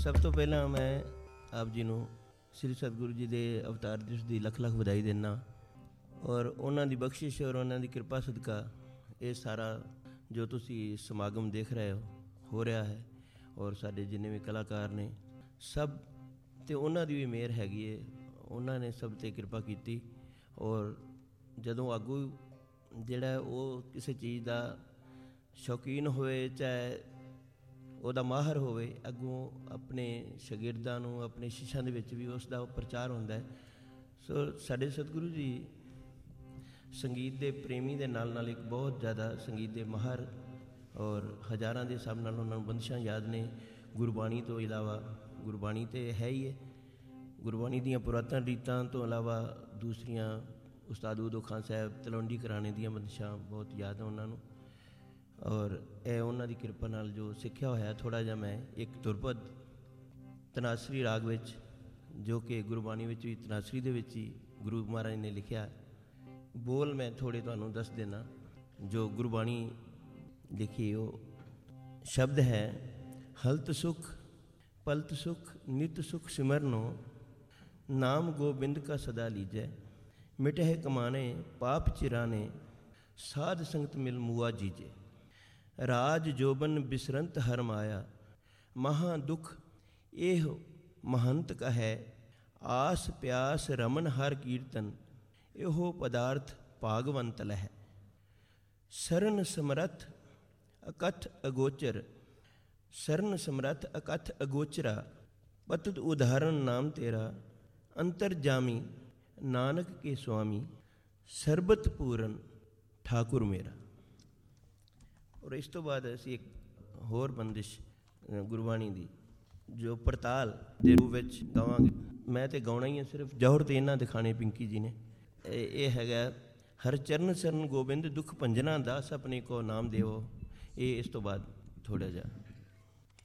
ਸਭ ਤੋਂ ਪਹਿਲਾਂ ਮੈਂ ਆਪ ਜੀ ਨੂੰ ਸ੍ਰੀ ਸਤਿਗੁਰੂ ਜੀ ਦੇ ਅਵਤਾਰ ਦਿਵਸ ਦੀ ਲੱਖ ਲੱਖ ਵਧਾਈ ਦਿੰਦਾ ਔਰ ਉਹਨਾਂ ਦੀ ਬਖਸ਼ਿਸ਼ ਔਰ ਉਹਨਾਂ ਦੀ ਕਿਰਪਾ ਸਦਕਾ ਇਹ ਸਾਰਾ ਜੋ ਤੁਸੀਂ ਸਮਾਗਮ ਦੇਖ ਰਹੇ ਹੋ ਹੋ ਰਿਹਾ ਹੈ ਔਰ ਸਾਡੇ ਜਿੰਨੇ ਵੀ ਕਲਾਕਾਰ ਨੇ, ਸਭ ਤੇ ਉਹਨਾਂ ਦੀ ਵੀ ਮਿਹਰ ਹੈਗੀ ਏ, ਉਹਨਾਂ ਨੇ ਸਭ ਤੇ ਕਿਰਪਾ ਕੀਤੀ ਔਰ ਜਦੋਂ ਆਗੂ ਜਿਹੜਾ ਉਹ ਕਿਸੇ ਚੀਜ਼ ਦਾ ਸ਼ੌਕੀਨ ਹੋਵੇ ਚਾਹੇ ਉਹਦਾ ਮਾਹਰ ਹੋਵੇ, ਅੱਗੋਂ ਆਪਣੇ ਸ਼ਾਗਿਰਦਾਂ ਨੂੰ, ਆਪਣੇ ਸ਼ਿਸ਼ਾਂ ਦੇ ਵਿੱਚ ਵੀ ਉਸ ਦਾ ਪ੍ਰਚਾਰ ਹੁੰਦਾ ਹੈ। ਸੋ ਸਾਡੇ ਸਤਿਗੁਰੂ ਜੀ ਸੰਗੀਤ ਦੇ ਪ੍ਰੇਮੀ ਦੇ ਨਾਲ ਨਾਲ ਇੱਕ ਬਹੁਤ ਜ਼ਿਆਦਾ ਸੰਗੀਤ ਦੇ ਮਾਹਰ ਔਰ ਹਜ਼ਾਰਾਂ ਦੇ ਹਿਸਾਬ ਨਾਲ ਉਹਨਾਂ ਨੂੰ ਬੰਦਸ਼ਾਂ ਯਾਦ ਨੇ। ਗੁਰਬਾਣੀ ਤੋਂ ਇਲਾਵਾ, ਗੁਰਬਾਣੀ ਤੇ ਹੈ ਹੀ ਹੈ। ਗੁਰਬਾਣੀ ਦੀਆਂ ਪੁਰਾਤਨ ਰੀਤਾਂ ਤੋਂ ਇਲਾਵਾ ਦੂਸਰੀਆਂ ਉਸਤਾਦ ਉਦੋ ਖਾਨ ਸਾਹਿਬ ਤਲਵੰਡੀ ਕਰਾਣੇ ਦੀਆਂ ਬੰਦਸ਼ਾਂ ਬਹੁਤ ਯਾਦ ਆ ਉਹਨਾਂ ਨੂੰ। ਔਰ ਇਹ ਉਹਨਾਂ ਦੀ ਕਿਰਪਾ ਨਾਲ ਜੋ ਸਿੱਖਿਆ ਹੋਇਆ ਥੋੜਾ ਜਿਹਾ ਮੈਂ ਇੱਕ ਤੁਰਪਦ ਤਨਾਸਰੀ ਰਾਗ ਵਿੱਚ, ਜੋ ਕਿ ਗੁਰਬਾਣੀ ਵਿੱਚ ਵੀ, ਤਨਾਸਰੀ ਦੇ ਵਿੱਚ ਹੀ ਗੁਰੂ ਮਹਾਰਾਜ ਨੇ ਲਿਖਿਆ ਬੋਲ ਮੈਂ ਥੋੜੇ ਤੁਹਾਨੂੰ ਦੱਸ ਦੇਣਾ ਜੋ ਗੁਰਬਾਣੀ ਲਿਖੀ ਉਹ ਸ਼ਬਦ ਹੈ, ਹਲਤ ਸੁਖ, ਪਲਤ ਸੁਖ, ਨਿਤ ਸੁਖ ਸਿਮਰਨੋ, ਨਾਮ ਗੋਬਿੰਦ ਕਾ ਸਦਾ ਲੀਜੈ, ਮਿਟਹਿ ਕਮਾਨੇ, ਪਾਪ ਚਿਰਾਨੇ, ਸਾਧ ਸੰਗਤ ਮਿਲ ਮੁਆ ਜੀਜੇ। राज जोबन बिसरंत हर माया। महा दुख एह महंत का आस प्यास रमन हर कीर्तन, एहो पदार्थ पागवंतल है शरण समरथ अकथ अगोचर, शरण समरथ अकथ अगोचरा, पतुत उदाहरण नाम तेरा अंतर्जामी नानक के स्वामी सर्बत पूरन ठाकुर मेरा। ਔਰ ਇਸ ਤੋਂ ਬਾਅਦ ਅਸੀਂ ਇੱਕ ਹੋਰ ਬੰਦਿਸ਼ ਗੁਰਬਾਣੀ ਦੀ, ਜੋ ਪੜਤਾਲ ਦੇ ਰੂਪ ਵਿੱਚ ਗਾਵਾਂਗੇ। ਮੈਂ ਤੇ ਗਾਉਣਾ ਹੀ ਹੈ ਸਿਰਫ ਜੋਹਰ ਤੇ ਇਹਨਾਂ ਦਿਖਾਣੇ ਪਿੰਕੀ ਜੀ ਨੇ। ਇਹ ਇਹ ਹੈਗਾ, ਹਰ ਚਰਨ ਸਰਨ ਗੋਬਿੰਦ ਦੁਖ ਭੰਜਨਾ ਦਾਸ ਆਪਣੇ ਕੋ ਨਾਮ ਦੇਵੋ। ਇਹ ਇਸ ਤੋਂ ਬਾਅਦ ਥੋੜਾ ਜਿਹਾ